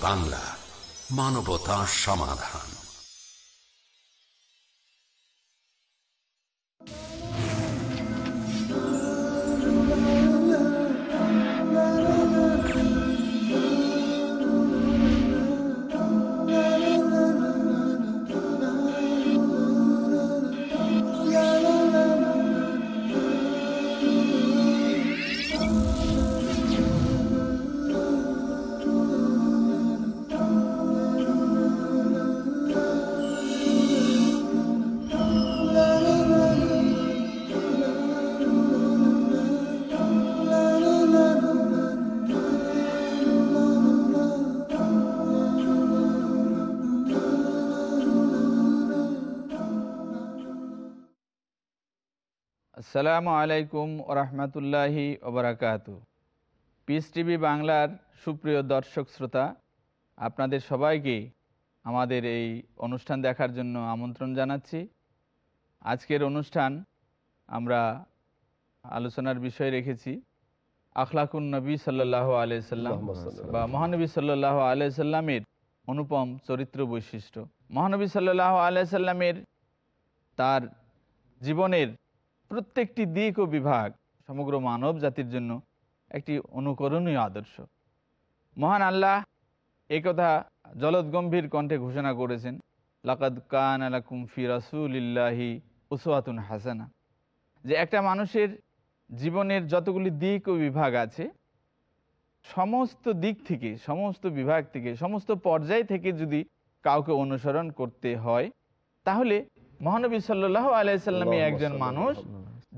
বাংলা মানবতা সমাধান। আসসালামু আলাইকুম ওরহমতুল্লাহি ওবরাকাত পিস টিভি বাংলার সুপ্রিয় দর্শক শ্রোতা আপনাদের সবাইকে আমাদের এই অনুষ্ঠান দেখার জন্য আমন্ত্রণ জানাচ্ছি। আজকের অনুষ্ঠান আমরা আলোচনার বিষয় রেখেছি আখলাকুন নবী সাল্লাহ আলাইসাল্লাম বা মহানবী সাল্লাহ আলাইসাল্লামের অনুপম চরিত্র বৈশিষ্ট্য। মহানবী সাল্লাহ আলাইসাল্লামের তার জীবনের প্রত্যেকটি দিক ও বিভাগ সমগ্র মানব জাতির জন্য একটি অনুকরণীয় আদর্শ। মহান আল্লাহ একথা কথা জলদগম্ভীর কণ্ঠে ঘোষণা করেছেন লাকাদ কান আলাকুম ফি রাসুলিল্লাহি উসওয়াতুন হাসানা। যে একটা মানুষের জীবনের যতগুলি দিক ও বিভাগ আছে সমস্ত দিক থেকে সমস্ত বিভাগ থেকে সমস্ত পর্যায় থেকে যদি কাউকে অনুসরণ করতে হয় তাহলে মহানবী সাল্লাহ আলাইসাল্লামী একজন মানুষ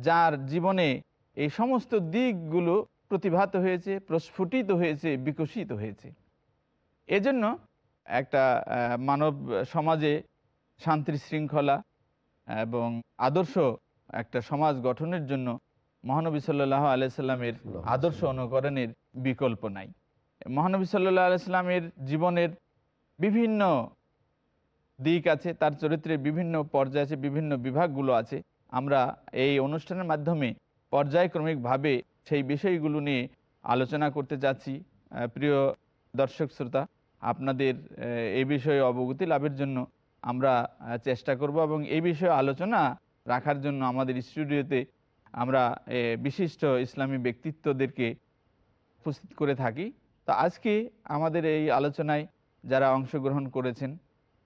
যার জীবনে এই সমস্ত দিকগুলো প্রতিভাত হয়েছে, প্রস্ফুটিত হয়েছে, বিকশিত হয়েছে। এজন্য একটা মানব সমাজে শান্তি শৃঙ্খলা এবং আদর্শ একটা সমাজ গঠনের জন্য মহানবী সাল্লাহ আলাইসাল্লামের আদর্শ অনুকরণের বিকল্প নাই। মহানবী সাল্লাহ আলাইস্লামের জীবনের বিভিন্ন দিক আছে, তার চরিত্রের বিভিন্ন পর্যায়ে আছে, বিভিন্ন বিভাগগুলো আছে। আমরা এই অনুষ্ঠানের মাধ্যমে পর্যায়ক্রমিকভাবে সেই বিষয়গুলো নিয়ে আলোচনা করতে যাচ্ছি প্রিয় দর্শক শ্রোতা, আপনাদের এই বিষয়ে অবগতি লাভের জন্য আমরা চেষ্টা করব এবং এই বিষয়ে আলোচনা রাখার জন্য আমাদের স্টুডিওতে আমরা বিশিষ্ট ইসলামী ব্যক্তিত্বদেরকে উপস্থিত করে থাকি। তো আজকে আমাদের এই আলোচনায় যারা অংশগ্রহণ করেছেন,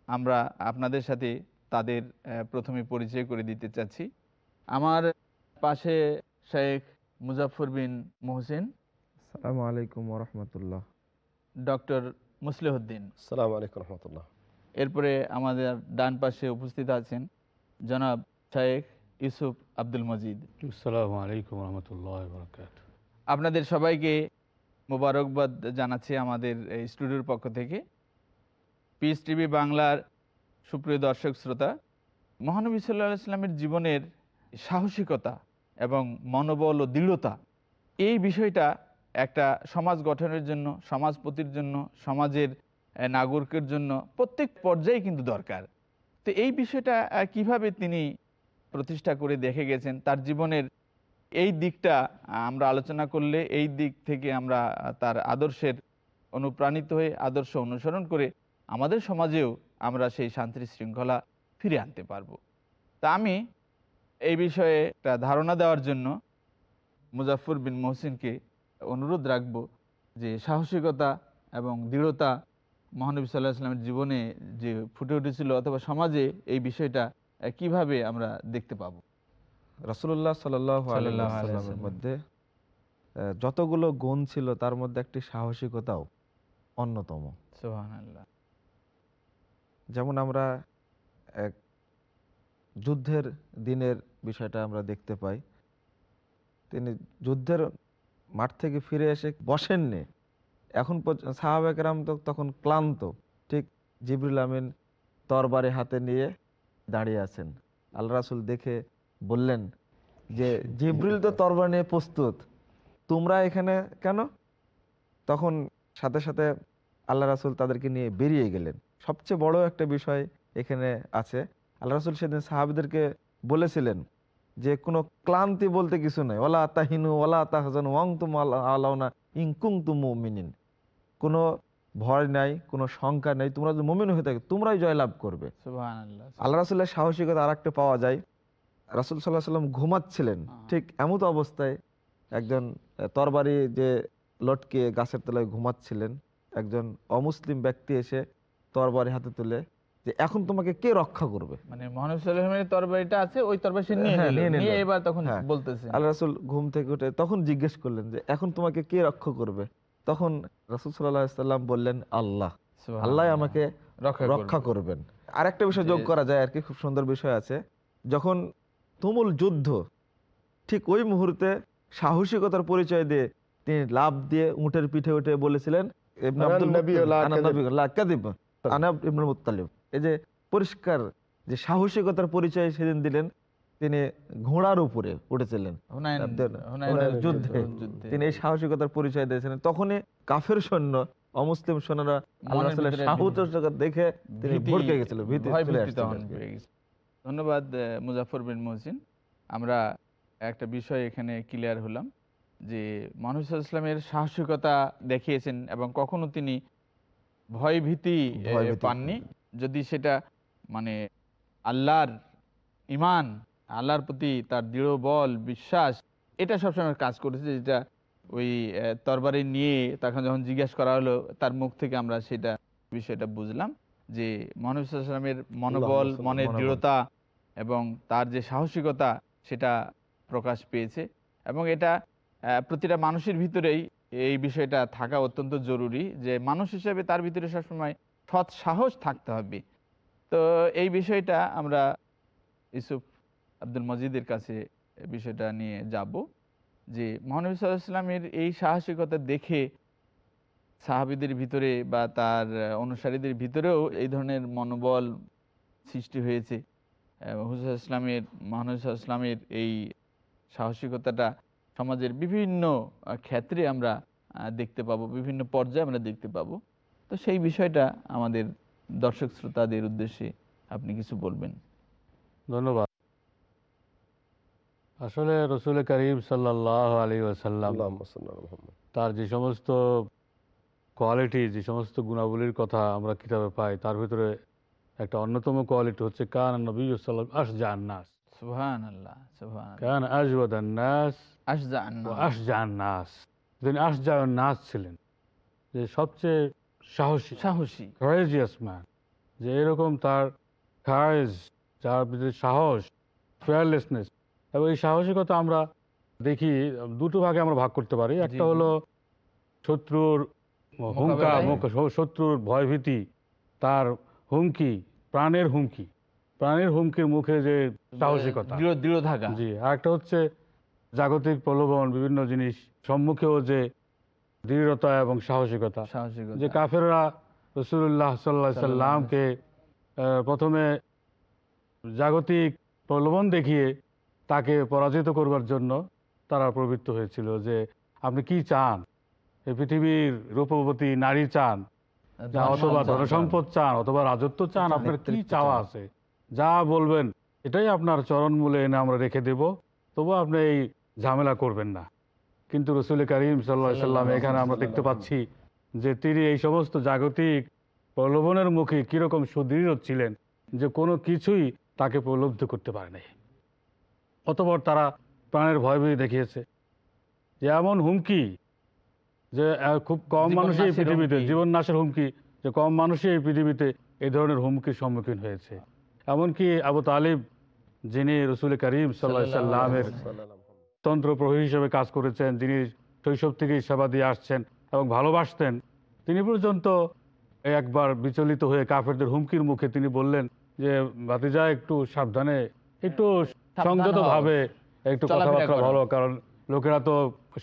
আমরা আপনাদের সাথে তাদের প্রথমে পরিচয় করে দিতে চাচ্ছি। আমার পাশে শেখ মুজাফর বিন মোহসেন। সালামু আলাইকুম রহমতুল্লাহ ডক্টর মুসলিহদ্দিন সালাম আলাইকুম রহমতুল্লাহ এরপরে আমাদের ডান পাশে উপস্থিত আছেন জনাব শেখ ইউসুফ আব্দুল মজিদ। আসসালামু আলাইকুম রহমতুল্লাহ আপনাদের সবাইকে মোবারকবাদ জানাচ্ছি আমাদের স্টুডিওর পক্ষ থেকে। পিস টিভি বাংলার সুপ্রিয় দর্শক, শ্রোতা, মহানবী সাল্লাহ ইসলামের জীবনের সাহসিকতা এবং মনোবল ও দৃঢ়তা, এই বিষয়টা একটা সমাজ গঠনের জন্য, সমাজপতির জন্য, সমাজের নাগরিকের জন্য প্রত্যেক পর্যায়ে কিন্তু দরকার। তো এই বিষয়টা কীভাবে তিনি প্রতিষ্ঠা করে দেখে গেছেন, তার জীবনের এই দিকটা আমরা আলোচনা করলে, এই দিক থেকে আমরা তার আদর্শের অনুপ্রাণিত হয়ে, আদর্শ অনুসরণ করে আমাদের সমাজেও আমরা সেই শান্তির শৃঙ্খলা ফিরে আনতে পারব। তা আমি এই বিষয়ে একটা ধারণা দেওয়ার জন্য মুজাফর বিন মহসিনকে অনুরোধ রাখব যে সাহসিকতা এবং দৃঢ়তা মহানবী সাল্লাহ ইসলামের জীবনে যে ফুটে উঠেছিল অথবা সমাজে এই বিষয়টা কীভাবে আমরা দেখতে পাবো। রসুল্লাহ সাল্লামের মধ্যে যতগুলো গুণ ছিল তার মধ্যে একটি সাহসিকতাও অন্যতম। যেমন আমরা এক যুদ্ধের দিনের বিষয়টা আমরা দেখতে পাই। তিনি যুদ্ধের মাঠ থেকে ফিরে এসে বসেননি। এখন সাহাবেকরাম তো তখন ক্লান্ত। ঠিক জিবরুল আমিন তরবারে হাতে নিয়ে দাঁড়িয়ে আছেন। আল্লাহ রাসুল দেখে বললেন যে, জিব্রিল তো তরবার নিয়ে প্রস্তুত। তোমরা এখানে কেন? তখন সাথে সাথে আল্লাহ রাসুল তাদেরকে নিয়ে বেরিয়ে গেলেন। সবচেয়ে বড় একটা বিষয় এখানে আছে। আল্লাহ রাসুল সেদিন সাহাবিদেরকে বলেছিলেন যে কোনো ক্লান্তি বলতে কিছু নেই। ওলা তাহিনু ওলা তাহজান ওয়াং তুম আলাউনা ইংকুং তুমু মিনিন কোনো ভয় নাই কোনো শঙ্কা নেই। তোমরা যদি মমিন হয়ে থাকে তোমরাই জয়লাভ করবে। আল্লাহ রাসুল্লাহ সাহসিকতা আর একটা পাওয়া যায়। রাসুল সাল্লাহ সাল্লাম ঘুমাচ্ছিলেন। ঠিক এমত অবস্থায় একজন তরবারি যে লটকে গাছের তলায় ঘুমাচ্ছিলেন। একজন অমুসলিম ব্যক্তি এসে তরবারি হাতে তুলে যে এখন তোমাকে কে রক্ষা করবে? মানে মহানবী সাল্লামের তরবারিটা আছে ওই তরবারি সে নিয়ে হ্যাঁ, নিয়ে এবার তখন হ্যাঁ। বলতেছে। আল্লাহ রাসুল ঘুম থেকে উঠে তখন জিজ্ঞেস করলেন যে এখন তোমাকে কে রক্ষা করবে? তখন রাসুল সাল্লাম বললেন আল্লাহ। আল্লাহ আমাকে রক্ষা রক্ষা করবেন। আর একটা বিষয় যোগ করা যায় আর কি খুব সুন্দর বিষয় আছে। যখন তুমুল যুদ্ধ ঠিক ওই মুহূর্তে সাহসিকতার পরিচয় দিয়ে তিনি লাভ দিয়ে উটের পিঠে উঠে বলেছিলেন ইবনে আনা আব্দুল নবী মুত্তালিব, লা আনা কাযিব। নবী লা কাযিব, আনা ইবনুল মুত্তালিব। এই যে পরিষ্কার যে সাহসিকতার পরিচয় সেদিন দিলেন তিনি ঘোড়ার উপরে উঠেছিলেন যুদ্ধে। তিনি এই সাহসিকতার পরিচয় দিয়েছিলেন তখনই কাফের সৈন্য অমুসলিম সৈন্যরা আল্লাহ দেখে তিনি ভড়কে গেছিল। ধন্যবাদ মুজাফর বিন মহসিন আমরা একটা বিষয় এখানে ক্লিয়ার হলাম যে মানুষ ইসলামের সাহসিকতা দেখিয়েছেন এবং কখনো তিনি ভয় ভীতি আহ, ভয় ভীতি পাননি? যদি সেটা মানে আল্লাহর ইমান আল্লাহর প্রতি তার দৃঢ় বল বিশ্বাস এটা সবসময় কাজ করেছে যেটা ওই তরবারি নিয়ে তখন যখন জিজ্ঞেস করা হলো তার মুখ থেকে আমরা সেটা বিষয়টা বুঝলাম যে মহানবী সাল্লাল্লাহু আলাইহি ওয়াসাল্লামের মনোবল মনের দৃঢ়তা এবং তার যে সাহসিকতা সেটা প্রকাশ পেয়েছে। এবং এটা প্রতিটা মানুষের ভিতরেই এই বিষয়টা থাকা অত্যন্ত জরুরি যে মানুষ হিসেবে তার ভিতরে সবসময় সৎ সাহস থাকতে হবে। তো এই বিষয়টা আমরা ইউসুফ আব্দুল মজিদের কাছে বিষয়টা নিয়ে যাব যে মহানবী সাল্লাহ ইসলামের এই সাহসিকতা দেখে সাহাবিদের ভিতরে বা তার অনুসারীদের ভিতরেও এই ধরনের মনোবল সৃষ্টি হয়েছে। হুসুল ইসলামের মহানবী ইসলামের এই সাহসিকতাটা সমাজের বিভিন্ন ক্ষেত্রে আমরা আহ, দেখতে পাবো বিভিন্ন পর্যায়ে আমরা দেখতে পাবো। তো সেই বিষয়টা আমাদের দর্শক শ্রোতাদের উদ্দেশ্যে আপনি কিছু বলবেন। ধন্যবাদ। আসলে রসুল করিম সাল্লাহ আলী তার যে সমস্ত কোয়ালিটি যে সমস্ত গুণাবলীর কথা আমরা কিতাবে পাই তার ভিতরে একটা অন্যতম কোয়ালিটি হচ্ছে কান নবী সাল্লাম আশ আল্লাহ কান নাস নাস তিনি নাস ছিলেন যে সবচেয়ে সাহসী সাহসী। ম্যান যে এরকম তার খারেজ যার ভিতরে সাহস ফেয়ারলেসনেস এবং এই সাহসিকতা আমরা দেখি দুটো ভাগে আমরা ভাগ করতে পারি। একটা হলো শত্রুর। মুখ- শত্রুর ভয়ভীতি তার হুমকি প্রাণের হুমকি। প্রাণের হুমকির মুখে যে সাহসিকতা। দৃঢ় দৃঢ় থাকা। জি আর একটা হচ্ছে জাগতিক প্রলোভন বিভিন্ন জিনিস সম্মুখেও যে দৃঢ়তা এবং সাহসিকতা। যে কাফেররা রসুল্লাহ সাল্লাহ সাল্লামকে প্রথমে জাগতিক প্রলোভন দেখিয়ে তাকে পরাজিত করবার জন্য তারা প্রবৃত্ত হয়েছিল যে আপনি কি চান? এই পৃথিবীর রূপবতী নারী চান? অথবা সম্পদ। ধনসম্পদ চান অথবা রাজত্ব চান? আপনার কি চাওয়া আছে? যা বলবেন এটাই আপনার চরণ মূলে এনে আমরা রেখে দেব। তবু আপনি এই ঝামেলা করবেন না। কিন্তু রসুল করিম সাল্লাহ সাল্লাম এখানে আমরা দেখতে পাচ্ছি যে তিনি এই সমস্ত জাগতিক প্রলোভনের মুখে কীরকম সুদৃঢ় ছিলেন যে কোনো কিছুই তাকে প্রলব্ধ করতে পারে নাই। অতপর তারা প্রাণের ভয় ভয় দেখিয়েছে। যে এমন হুমকি যে খুব কম মানুষই এই পৃথিবীতে জীবন নাশের হুমকি যে কম মানুষই এই পৃথিবীতে এই ধরনের হুমকির সম্মুখীন হয়েছে। এমনকি আবু তালিব যিনি রসুল করিম সাল্লাহ সাল্লামের তন্ত্র প্রহরী হিসেবে কাজ করেছেন যিনি শৈশব থেকেই সেবা দিয়ে আসছেন এবং ভালোবাসতেন তিনি পর্যন্ত একবার বিচলিত হয়ে কাফেরদের হুমকির মুখে তিনি বললেন যে ভাতিজা একটু সাবধানে একটু সংযত ভাবে একটু কথাবার্তা ভালো কারণ লোকেরা তো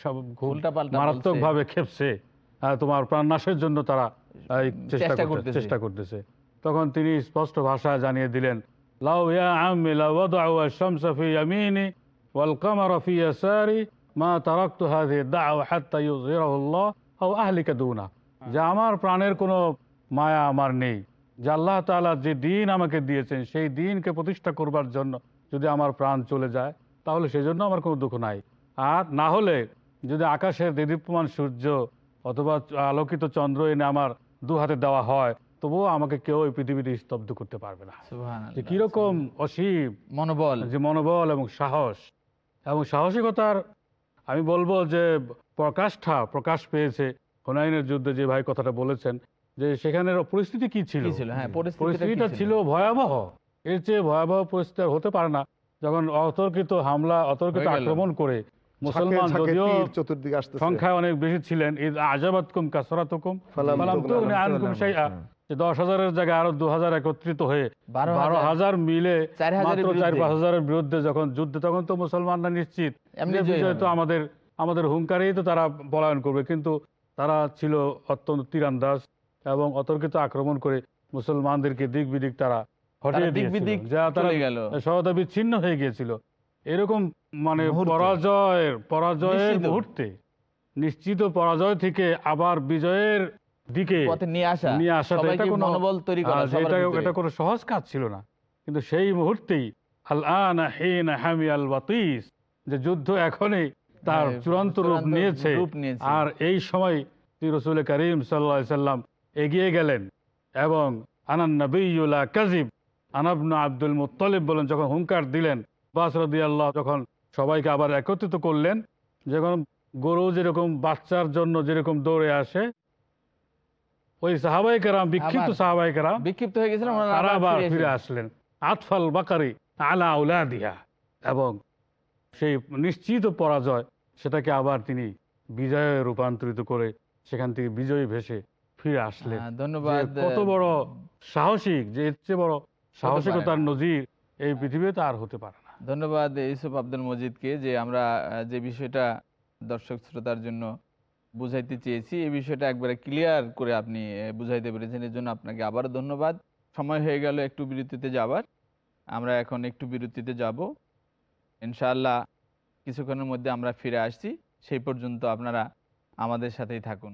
সব মারাত্মক ভাবে খেপছে তোমার প্রাণ নাশের জন্য তারা চেষ্টা করতেছে। তখন তিনি স্পষ্ট ভাষায় জানিয়ে দিলেন, লাউ ইয়া আম্মি লাউ ওয়াদাউ আশ-শামসা ফি ইয়ামিনি ওয়াল কামারা ফি ইয়াসারি মা তারাকতু হাযিহি দা'ওয়া হাত্তা ইউযহিরাহু আল্লাহ আও আহলিকা দুনা। যে আমার প্রাণের কোনো মায়া আমার নেই, যে আল্লাহ তাআলা যে দিন আমাকে দিয়েছেন সেই দিনকে প্রতিষ্ঠা করবার জন্য যদি আমার প্রাণ চলে যায়, তাহলে সেই জন্য আমার কোনো দুঃখ নাই। আর না হলে যদি আকাশের দেদীপ্যমান সূর্য অথবা আলোকিত চন্দ্র এনে আমার দু হাতে দেওয়া হয় তবুও আমাকে কেউ এই পৃথিবীতে স্তব্ধ করতে পারবে না। যে কীরকম অসীম মনোবল। যে মনোবল এবং সাহস এবং সাহসিকতার আমি বলব যে প্রকাশটা প্রকাশ পেয়েছে হুনাইনের যুদ্ধে যে ভাই কথাটা বলেছেন যে সেখানের পরিস্থিতি কি ছিল? কি ছিল? হ্যাঁ পরিস্থিতিটা ছিল? ভয়াবহ। এর চেয়ে ভয়াবহ পরিস্থিতি হতে পারে না। যখন অতর্কিত হামলা অতর্কিত আক্রমণ করে মুসলমান যদিও সংখ্যায় অনেক বেশি ছিলেন ঈদ আজাবাতকুম কাসরাতুকুম যে দশ হাজারের জায়গায় আরও দু হাজার একত্রিত হয়ে বারো হাজার। মিলে চার মাত্র চার পাঁচ হাজারের বিরুদ্ধে যখন যুদ্ধ তখন তো মুসলমানরা নিশ্চিত। বিজয় তো আমাদের আমাদের হুঙ্কারেই তো তারা পলায়ন করবে। কিন্তু তারা ছিল অত্যন্ত তীরান্দাজ এবং অতর্কিত আক্রমণ করে মুসলমানদেরকে দিক বিদিক তারা হটিয়ে দিয়েছিল। যা তারা চলে বিচ্ছিন্ন হয়ে গিয়েছিল। এরকম মানে পরাজয়ের পরাজয়ের মুহূর্তে নিশ্চিত পরাজয় থেকে আবার বিজয়ের দিকে পথে নিয়ে আসা। নিয়ে এটা কোনো মনোবল তৈরি করা আহ, যে সবার এটা এটা কোনো সহজ কাজ ছিল না। কিন্তু সেই মুহূর্তেই আল আনা হিন হামি আল বাতিস যে যুদ্ধ এখনই তার হ্যাঁ, চূড়ান্ত রূপ নিয়েছে। আর এই সময় রসুল করিম সাল্লা সাল্লাম এগিয়ে গেলেন এবং আনান নবীলা কাজিব আনাবনা আব্দুল মুত্তলিব বলেন যখন হুঙ্কার দিলেন বাসরদি আল্লাহ যখন সবাইকে আবার একত্রিত করলেন যখন গরু যেরকম বাচ্চার জন্য যেরকম দৌড়ে আসে ওই সাহাবাই কেরাম বিক্ষিপ্ত সাহাবাই কেরাম বিক্ষিপ্ত হয়ে গেছিলাম ওনারা তারা আবার ফিরে আসলেন। আতফাল বাকারি আলা উলাদিহা এবং সেই নিশ্চিত পরাজয় সেটাকে আবার তিনি বিজয়ে রূপান্তরিত করে সেখান থেকে বিজয়ী ভেসে ফিরে আসলেন। হ্যাঁ, ধন্যবাদ। কত বড় সাহসিক যে এর চেয়ে বড় সাহসিকতার নজির এই পৃথিবীতে আর হতে পারে না। ধন্যবাদ ইউসুফ আব্দুল মজিদকে যে আমরা যে বিষয়টা দর্শক শ্রোতার জন্য বুঝাইতে চেয়েছি। এই বিষয়টা একবারে ক্লিয়ার করে আপনি বুঝাইতে পেরেছেন। এর জন্য আপনাকে আবার ধন্যবাদ। সময় হয়ে গেল একটু বিরতিতে যাবার। আমরা এখন একটু বিরতিতে যাব। ইনশাল্লাহ কিছুক্ষণের মধ্যে আমরা ফিরে আসছি। সেই পর্যন্ত আপনারা আমাদের সাথেই থাকুন।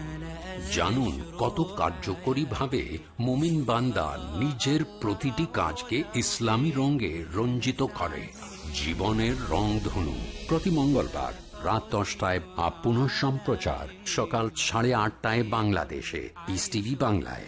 জানুন কত কার্যকরী ভাবে মোমিন বান্দা নিজের প্রতিটি কাজকে ইসলামী রঙে রঞ্জিত করে। জীবনের রংধনু প্রতি মঙ্গলবার রাত দশটায় বা পুনঃ সম্প্রচার সকাল সাড়ে আটটায় বাংলাদেশে। পিস টিভি বাংলায়।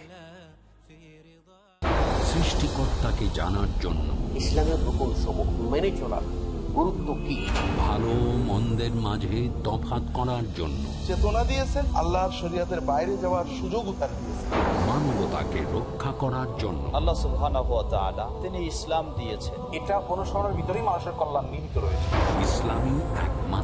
সৃষ্টিকর্তাকে জানার জন্য। ইসলামের সমূহ মেনে চলার গুরুত্ব কি ভালো মন্দের মাঝে তফাত করার জন্য। চেতনা দিয়েছেন আল্লাহর শরিয়াতের বাইরে যাওয়ার সুযোগ তার দিয়েছেন। মানবতাকে রক্ষা করার জন্য। আল্লাহ সুবহানাহু ওয়া তাআলা তিনি ইসলাম দিয়েছেন। এটা অনুসরণের ভিতরেই মানুষের কল্যাণ নিহিত রয়েছে। ইসলামী একমাত্র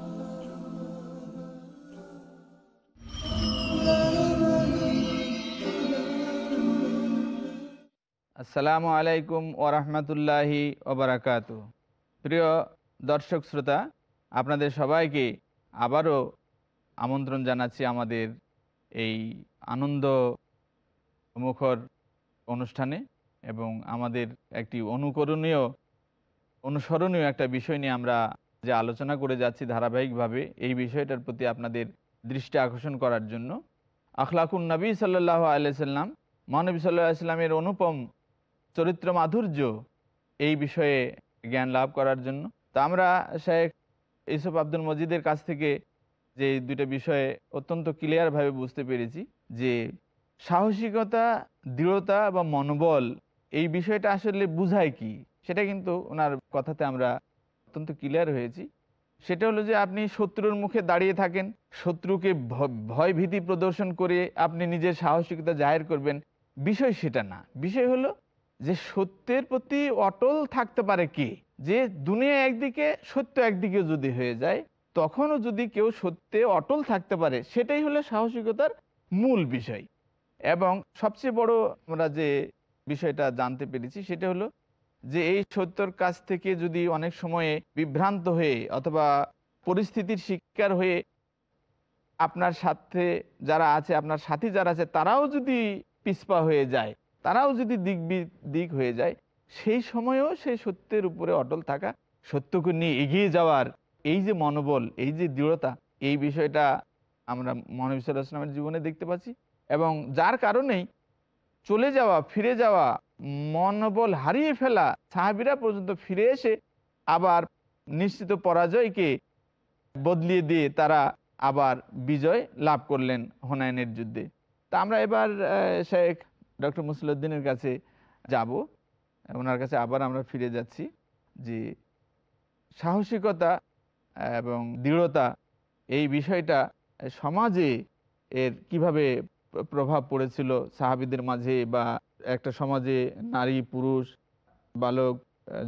আসসালামু আলাইকুম ওরহমতুল্লাহি ওবরাকাত প্রিয় দর্শক শ্রোতা, আপনাদের সবাইকে আবারও আমন্ত্রণ জানাচ্ছি আমাদের এই আনন্দ মুখর অনুষ্ঠানে এবং আমাদের একটি অনুকরণীয়, অনুসরণীয় একটা বিষয় নিয়ে আমরা যে আলোচনা করে যাচ্ছি ধারাবাহিকভাবে, এই বিষয়টার প্রতি আপনাদের দৃষ্টি আকর্ষণ করার জন্য। আখলাকুন নবী সাল্লাহ আলাইসাল্লাম মহানবী সাল্লাহ ইসলামের অনুপম চরিত্র মাধুর্য এই বিষয়ে জ্ঞান লাভ করার জন্য। তো আমরা শেখ ইসুফ আব্দুল মজিদের কাছ থেকে যে দুইটা বিষয়ে অত্যন্ত ক্লিয়ারভাবে বুঝতে পেরেছি যে সাহসিকতা, দৃঢ়তা বা মনোবল এই বিষয়টা আসলে বুঝায় কি? সেটা কিন্তু ওনার কথাতে আমরা অত্যন্ত ক্লিয়ার হয়েছি। সেটা হলো যে আপনি শত্রুর মুখে দাঁড়িয়ে থাকেন, শত্রুকে ভয় ভীতি প্রদর্শন করে আপনি নিজের সাহসিকতা জাহির করবেন। বিষয় সেটা না। বিষয় হলো যে সত্যের প্রতি অটল থাকতে পারে কে? যে দুনিয়া একদিকে, সত্য একদিকে যদি হয়ে যায়, তখনও যদি কেউ সত্যে অটল থাকতে পারে, সেটাই হলো সাহসিকতার মূল বিষয়। এবং সবচেয়ে বড় আমরা যে বিষয়টা জানতে পেরেছি, সেটা হলো যে এই সত্যর কাছ থেকে যদি অনেক সময়ে বিভ্রান্ত হয়ে অথবা পরিস্থিতির শিকার হয়ে আপনার সাথে যারা আছে, আপনার সাথী যারা আছে, তারাও যদি পিছপা হয়ে যায় তারাও যদি দিক দিক হয়ে যায়, সেই সময়েও সেই সত্যের উপরে অটল থাকা সত্যকে নিয়ে এগিয়ে যাওয়ার এই যে মনোবল, এই যে দৃঢ়তা, এই বিষয়টা আমরা মহানবী সাল্লাহ আসলামের জীবনে দেখতে পাচ্ছি। এবং যার কারণেই চলে যাওয়া, ফিরে যাওয়া, মনোবল হারিয়ে ফেলা সাহাবিরা পর্যন্ত ফিরে এসে আবার নিশ্চিত পরাজয়কে বদলিয়ে দিয়ে তারা আবার বিজয় লাভ করলেন হোনায়নের যুদ্ধে। তা আমরা এবার শেখ ডক্টর মুসলিউদ্দিনের কাছে যাব, ওনার কাছে আবার আমরা ফিরে যাচ্ছি যে সাহসিকতা এবং দৃঢ়তা এই বিষয়টা সমাজে এর কীভাবে প্রভাব পড়েছিল সাহাবিদের মাঝে বা একটা সমাজে নারী, পুরুষ, বালক,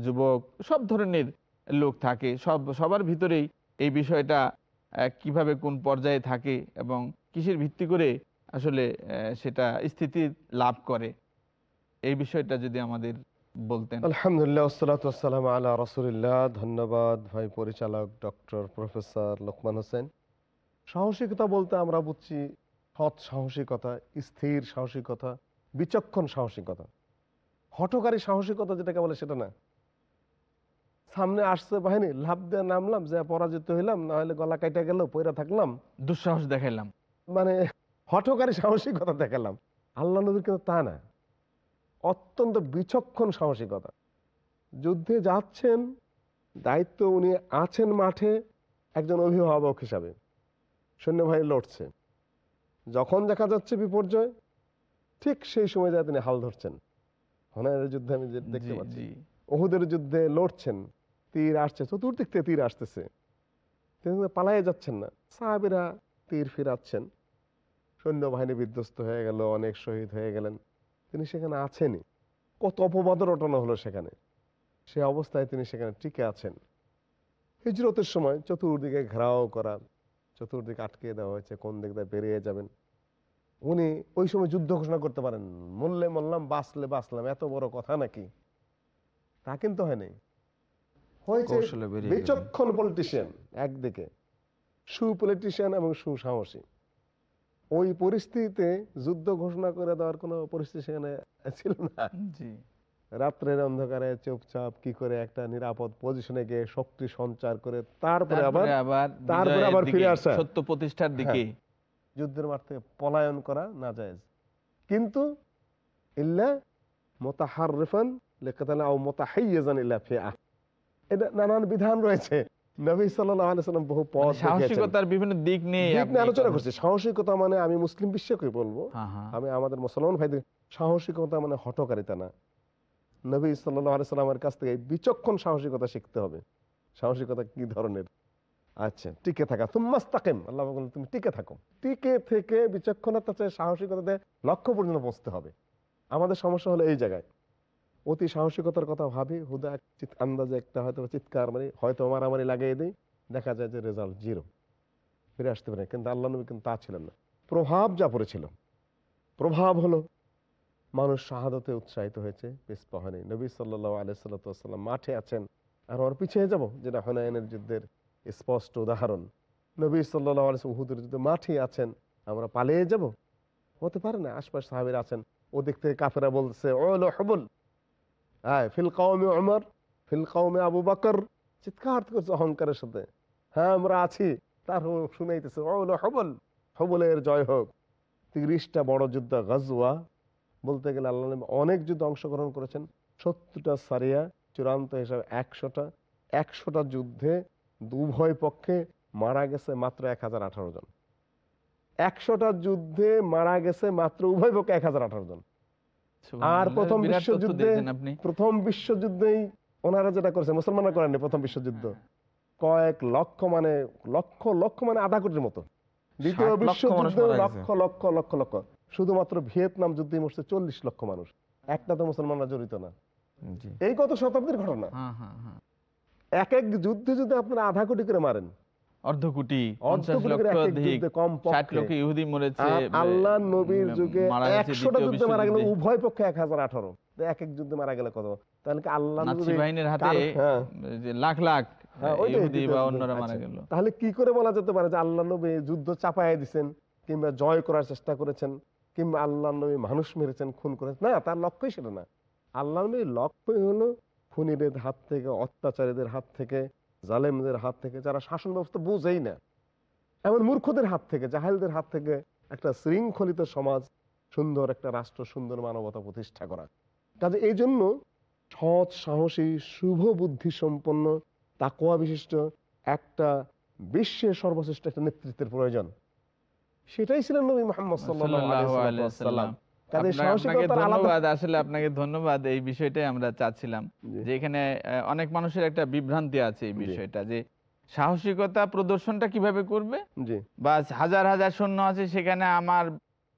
যুবক, সব ধরনের লোক থাকে, সব, সবার ভিতরেই এই বিষয়টা কীভাবে কোন পর্যায়ে থাকে এবং কিসের ভিত্তি করে আসলে সেটা স্থিতি লাভ করে। এই বিষয়টা যদি আমাদের বলতেন। আলহামদুলিল্লাহ আসসালাম রসুলিল্লাহ। ধন্যবাদ ভাই পরিচালক ডক্টর প্রফেসর লোকমান হোসেন। সাহসিকতা বলতে আমরা বুঝছি সৎ সাহসিকতা স্থির সাহসিকতা বিচক্ষণ সাহসিকতা। হঠকারী সাহসিকতা যেটাকে বলে সেটা না। সামনে আসছে বাহিনী লাভ দিয়ে নামলাম যে পরাজিত হইলাম না হলে গলা কাইটা গেল পয়রা থাকলাম। দুঃসাহস দেখাইলাম। মানে হঠকারী সাহসিকতা দেখালাম। আল্লাহ নবীর কিন্তু তা না। অত্যন্ত বিচক্ষণ সাহসিকতা। যুদ্ধে যাচ্ছেন দায়িত্ব উনি আছেন মাঠে একজন অভিভাবক হিসাবে। সৈন্যবাহিনী লড়ছে। যখন দেখা যাচ্ছে বিপর্যয় ঠিক সেই সময় যায় তিনি হাল ধরছেন। হনায়ের যুদ্ধে আমি যে দেখতে পাচ্ছি। ওহুদের যুদ্ধে লড়ছেন তীর আসছে চতুর্দিক থেকে তীর আসতেছে। তিনি পালাইয়ে যাচ্ছেন না। সাহাবিরা তীর ফিরাচ্ছেন। সৈন্যবাহিনী বিধ্বস্ত হয়ে গেল অনেক শহীদ হয়ে গেলেন। তিনি সেখানে আছেনই। কত অপবাদ রটনা হলো সেখানে। সে অবস্থায় তিনি সেখানে টিকে আছেন। হিজরতের সময় চতুর্দিকে ঘেরাও করা চতুর্দিকে আটকে দেওয়া হয়েছে কোন দিক দিয়ে বেরিয়ে যাবেন। উনি ওই সময় যুদ্ধ ঘোষণা করতে পারেন মরলে মরলাম বাঁচলে বাঁচলাম এত বড় কথা নাকি? তা কিন্তু হয়নি। হয়েছে বিচক্ষণ পলিটিশিয়ান একদিকে। সুপলিটিশিয়ান এবং সুসাহসী। ওই পরিস্থিতিতে যুদ্ধ ঘোষণা করে দেওয়ার কোনো পরিস্থিতি সেখানে ছিল না। জি। রাত্রের অন্ধকারে চুপচাপ কি করে একটা নিরাপদ পজিশনে গিয়ে শক্তি সঞ্চার করে তারপরে আবার তারপরে আবার দিকে, ফিরে আসা। সত্য প্রতিষ্ঠার দিকে। হ্যাঁ। যুদ্ধের মাঠ থেকে পলায়ন করা না যায় কিন্তু ইল্লা মোতাহারিফান লেখাতালা ও মোতাহাইয়াজান ইল্লা ফিআ। এটা নানান বিধান রয়েছে। নবী সাল্লাল্লাহু আলাইহি বহু পথ মানে সাহসিকতার বিভিন্ন দিক নিয়ে আপনি আলোচনা করছি। সাহসিকতা মানে আমি মুসলিম বিশ্বকে বলব। হ্যাঁ, হ্যাঁ। আমি আমাদের মুসলমান ভাইদের সাহসিকতা মানে হটকারিতা না। নবী সাল্লাল্লাহু আলাইহি কাছ থেকে বিচক্ষণ সাহসিকতা শিখতে হবে। সাহসিকতা কি ধরনের? আচ্ছা টিকে থাকা। তুমাস্তাকিম আল্লাহ বলেন তুমি টিকে থাকো। টিকে থেকে বিচক্ষণতা সাহসিকতাতে লক্ষ্য পর্যন্ত পৌঁছতে হবে। আমাদের সমস্যা হলো এই জায়গায়। অতি সাহসিকতার কথা ভাবি, হুদা আন্দাজে একটা হয়তো চিৎকার মারি, হয়তো মারামারি লাগিয়ে দিই, দেখা যায় যে রেজাল্ট জিরো ফিরে আসতে পারে কিন্তু আল্লাহ নবী কিন্তু তা ছিলেন না। প্রভাব যা পড়েছিল, প্রভাব হলো, মানুষ শাহাদতে উৎসাহিত হয়েছে পিসপা হয়নি। নবী সাল্লাহ আলাইসাল্লাম মাঠে আছেন, আর ওর পিছিয়ে যাব, যেটা হনায়নের যুদ্ধের স্পষ্ট উদাহরণ। নবী সাল্লাহ আলাইসলাম উহুদের যুদ্ধে মাঠে আছেন, আমরা পালিয়ে যাব? হতে পারে না, আশপাশ সাহাবির আছেন, ওদিক থেকে কাফেরা বলছে, ওলো হবল। হ্যাঁ ফিল কৌমে অমর আবু বকর। চিৎকার করছে অহংকারের সাথে। হ্যাঁ আমরা আছি। তার শুনাইতেছে হবলের জয় হোক। তিরিশটা বড় যুদ্ধ, গজওয়া। বলতে গেলে আল্লাহ অনেক যুদ্ধে অংশগ্রহণ করেছেন। সত্তরটা সারিয়া, চূড়ান্ত হিসাবে একশোটা। একশোটা যুদ্ধে দুভয় পক্ষে মারা গেছে মাত্র এক হাজার আঠারো জন। একশোটা যুদ্ধে মারা গেছে মাত্র উভয় পক্ষে এক হাজার আঠারো জন। আর প্রথম বিশ্বযুদ্ধে প্রথম বিশ্বযুদ্ধেই ওনারা যেটা করেছে মুসলমানরা করেননি প্রথম বিশ্বযুদ্ধ। কয়েক লক্ষ মানে লক্ষ লক্ষ মানে আধা কোটির মতো। দ্বিতীয় 60 লক্ষ মানুষ বিশ্বযুদ্ধে। লক্ষ লক্ষ লক্ষ লক্ষ। শুধুমাত্র ভিয়েতনাম যুদ্ধে মরছে চল্লিশ লক্ষ মানুষ। একটা তো মুসলমানরা জড়িত না। এই কত শতাব্দীর ঘটনা? হ্যাঁ হ্যাঁ হ্যাঁ। এক এক যুদ্ধে যদি আপনারা আধা কোটি করে মারেন। অর্ধ কোটি অর্ধ পঞ্চাশ কোটি করে লক্ষ এক এক অধিক যুদ্ধে কম ষাট পক্ষে লক্ষ ইহুদি মরেছে আল্লাহ নবীর যুগে একশোটা যুদ্ধে মারা গেলে উভয় পক্ষে এক হাজার আঠারো। এক এক যুদ্ধে মারা গেলে কত? তাহলে কি আল্লাহ বাহিনীর হাতে কারো- লাখ লাখ তাহলে কি বলা যেতে পারে যে আল্লাহ নবী যুদ্ধ চাপায় দিছেন কিংবা জয় করার চেষ্টা করেছেন কিংবা আল্লাহ নবী মানুষ মেরেছেন খুন করেছেন? না তার লক্ষ্যই সেটা না। আল্লাহ নবীর লক্ষ্যই হলো খুনিদের হাত থেকে অত্যাচারীদের হাত থেকে জালেমদের হাত থেকে, যারা শাসন ব্যবস্থা বুঝেই না, এমন মূর্খদের হাত থেকে, জাহেলদের হাত থেকে একটা শৃঙ্খলিত সমাজ সুন্দর, একটা রাষ্ট্র সুন্দর মানবতা প্রতিষ্ঠা করা। কাজে এই জন্য সৎ, সাহসী, শুভ বুদ্ধি সম্পন্ন তাকোয়া বিশিষ্ট একটা বিশ্বের সর্বশ্রেষ্ঠ একটা নেতৃত্বের প্রয়োজন। সেটাই ছিলেন নবী মোহাম্মদ সাল্লাল্লাহু আপনাকে সাহসিকতার ধন্যবাদ আসলে আপনাকে ধন্যবাদ এই বিষয়টাই আমরা চাচ্ছিলাম। যে এখানে অনেক মানুষের একটা বিভ্রান্তি আছে এই বিষয়টা যে সাহসিকতা প্রদর্শনটা কীভাবে করবে? বা হাজার হাজার সৈন্য আছে সেখানে আমার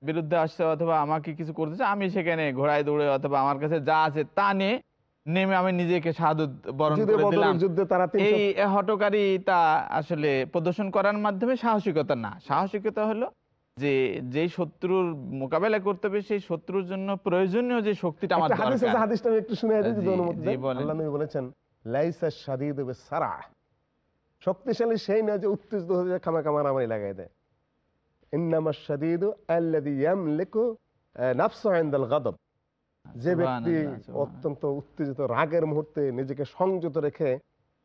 বিরুদ্ধে আসছে অথবা আমাকে কিছু করতেছে আমি সেখানে ঘোড়ায় দৌড়ে অথবা আমার কাছে যা আছে তা নিয়ে নেমে আমি নিজেকে শাহাদত বরণ করে দিলাম। এই হটকারিতা আসলে প্রদর্শন করার মাধ্যমে সাহসিকতা না সাহসিকতা হলো যে যেই শত্রুর মোকাবেলা করতে হবে সেই শত্রুর জন্য প্রয়োজনীয় যে শক্তিটা আমার হাদিস আছে হাদিসটা আমি একটু শুনে দিই যদি অনুমতি দেন। আল্লাহ নবী বলেছেন লাইসা শাদীদ শক্তিশালী সেই না যে উত্তেজিত হয়ে যায় খামা খামা রামারি লাগাই দেয়। ইন্নামা শাদীদ আল্লাযী ইয়ামলিকু নাফসু ইনদাল গাদব। যে ব্যক্তি। অত্যন্ত উত্তেজিত রাগের মুহূর্তে নিজেকে সংযত রেখে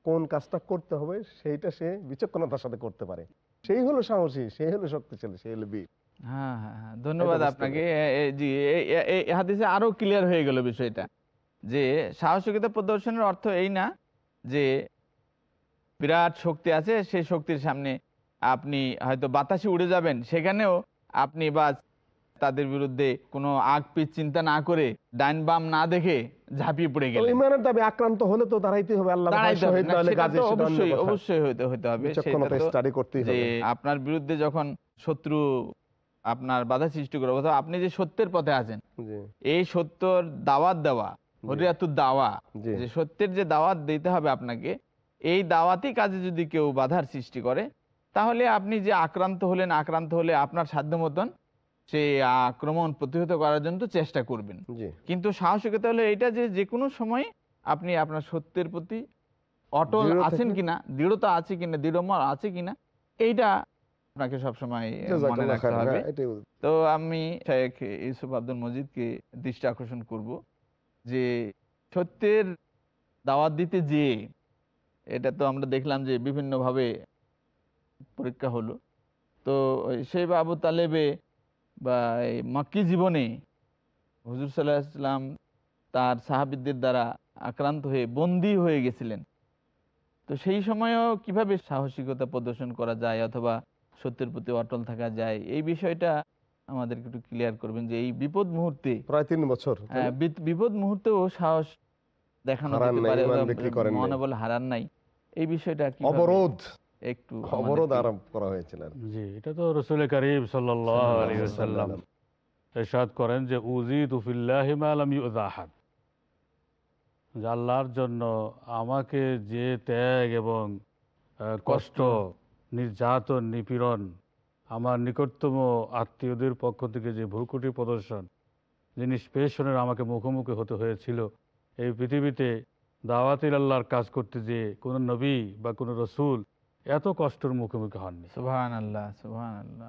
কোন কাজটা করতে হবে সেইটা সে বিচক্ষণতার সাথে করতে পারে। সেই হলো সাহসী সেই হলো শক্তিশালী সেই হলো বীর। হ্যাঁ হ্যাঁ হ্যাঁ, ধন্যবাদ আপনাকে। জি এ- এ- এ- এ হাদিসে আরও ক্লিয়ার হয়ে গেল বিষয়টা যে সাহসিকতা প্রদর্শনের অর্থ এই না যে বিরাট শক্তি আছে সেই শক্তির সামনে আপনি হয়তো বাতাসে উড়ে যাবেন সেখানেও আপনি বা তাদের বিরুদ্ধে কোনো আগ পিছ চিন্তা না করে ডাইন বাম না দেখে ঝাঁপিয়ে পড়ে তো গেলেন। ইমানের দাবি আক্রান্ত হলে তো দাঁড়াইতে হবে। আল্লাহ অবশ্যই অবশ্যই হইতে হইতে হবে। আপনার বিরুদ্ধে যখন শত্রু আপনার বাধা সৃষ্টি করবে অথবা আপনি যে সত্যের পথে আছেন এই সত্যর দাওয়াত দেওয়া হরিয়াতুর দাওয়া যে সত্যের যে দাওয়াত দিতে হবে আপনাকে এই দাওয়াতি কাজে যদি কেউ বাধার সৃষ্টি করে তাহলে আপনি যে আক্রান্ত হলেন আক্রান্ত হলে আপনার সাধ্য মতন সেই আক্রমণ প্রতিহত করার জন্য তো চেষ্টা করবেন। কিন্তু সাহসিকতা হলো এটা যে যে কোনো সময় আপনি আপনার সত্যের প্রতি অটল আছেন কিনা দৃঢ়তা আছে কিনা দৃঢ়মর আছে কিনা এইটা আপনাকে সবসময় মনে রাখতে হবে। হ্যাঁ। তো আমি শেখ ইউসুফ আব্দুল মজিদকে দৃষ্টি আকর্ষণ করব যে সত্যের দাওয়াত দিতে যে এটা তো আমরা দেখলাম যে বিভিন্নভাবে পরীক্ষা হলো। তো সেই বাবু তালেবে বা এই মাক্কি জীবনে হুজুর সাল্লাহ ইসলাম তার সাহাবিদদের দ্বারা আক্রান্ত হয়ে বন্দী হয়ে গেছিলেন। তো সেই সময়ও কীভাবে সাহসিকতা প্রদর্শন করা যায় অথবা সত্যের প্রতি অটল থাকা যায় এই বিষয়টা আমাদেরকে একটু ক্লিয়ার করবেন যে এই বিপদ মুহূর্তে প্রায় তিন বছর বিত- বিপদ মুহূর্তেও সাহস দেখানো। মনোবল হারান নাই। এই বিষয়টা কি অবরোধ একটু অবরোধ আরম্ভ করা হয়েছিল জি এটা তো রসুল করিম সাল্লাম এরশাদ করেন যে উজি তুফিল্লাহিমালাম ইউজাহাদ যে আল্লাহর জন্য আমাকে যে ত্যাগ এবং কষ্ট নির্যাতন নিপীড়ন আমার নিকটতম আত্মীয়দের পক্ষ থেকে যে ভুরকুটি প্রদর্শন যে নিষ্পেষণের আমাকে মুখোমুখি হতে হয়েছিল এই পৃথিবীতে দাওয়াতিল আল্লাহর কাজ করতে যেয়ে কোনো নবী বা কোনো রসুল এত কষ্টের মুখোমুখি হননি। আল্লাহ আল্লাহ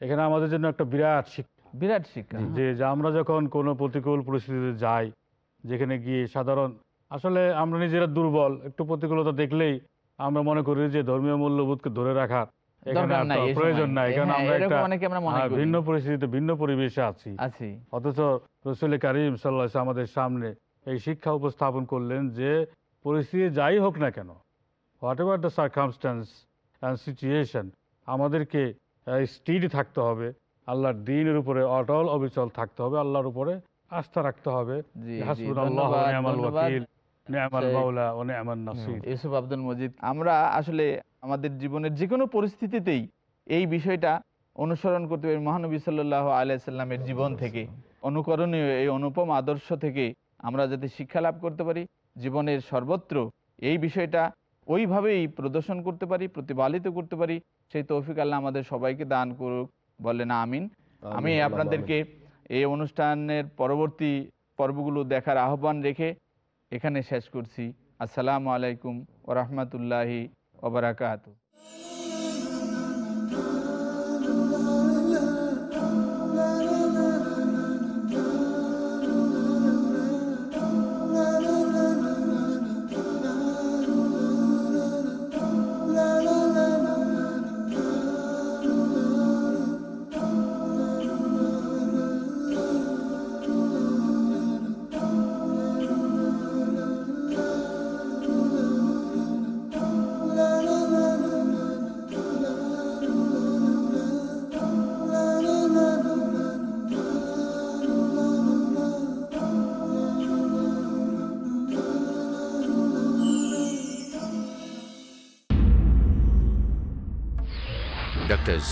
এখানে আমাদের জন্য একটা বিরাট শিক্ষা। বিরাট শিক্ষা যে যে আমরা যখন কোনো প্রতিকূল পরিস্থিতিতে যাই যেখানে গিয়ে সাধারণ আসলে আমরা নিজেরা দুর্বল একটু প্রতিকূলতা দেখলেই আমরা মনে করি যে ধর্মীয় মূল্যবোধকে ধরে প্রয়োজন নাই কারণ হ্যাঁ, আমরা একটা হ্যাঁ, করি। ভিন্ন পরিস্থিতিতে ভিন্ন পরিবেশে আছি। আছি। অথচ রসুল করিম সাল্লাহ আমাদের সামনে এই শিক্ষা উপস্থাপন করলেন যে পরিস্থিতি যাই হোক না কেন whatever the circumstance and situation আমাদেরকে স্টিডি থাকতে হবে। আল্লাহর দিনের উপরে অটল অবিচল থাকতে হবে। আল্লাহর উপরে আস্থা রাখতে হবে। ইউসুফ আব্দুল মজিদ আমরা আসলে আমাদের জীবনের যে কোনো পরিস্থিতিতেই এই বিষয়টা অনুসরণ করতে পারি। মহানবী সাল্লাহ আলাইসাল্লামের জীবন থেকে অনুকরণীয় এই অনুপম আদর্শ থেকে আমরা যাতে শিক্ষা লাভ করতে পারি। জীবনের সর্বত্র এই বিষয়টা ওইভাবেই প্রদর্শন করতে পারি প্রতিপালিত করতে পারি। সেই তৌফিক আল্লাহ আমাদের সবাইকে দান করুক বলেন আমিন। আমি আপনাদেরকে এই অনুষ্ঠানের পরবর্তী পর্বগুলো দেখার আহ্বান রেখে এখানে শেষ করছি। আসসালামু আলাইকুম ওরহমতুল্লাহি ওবরাকাত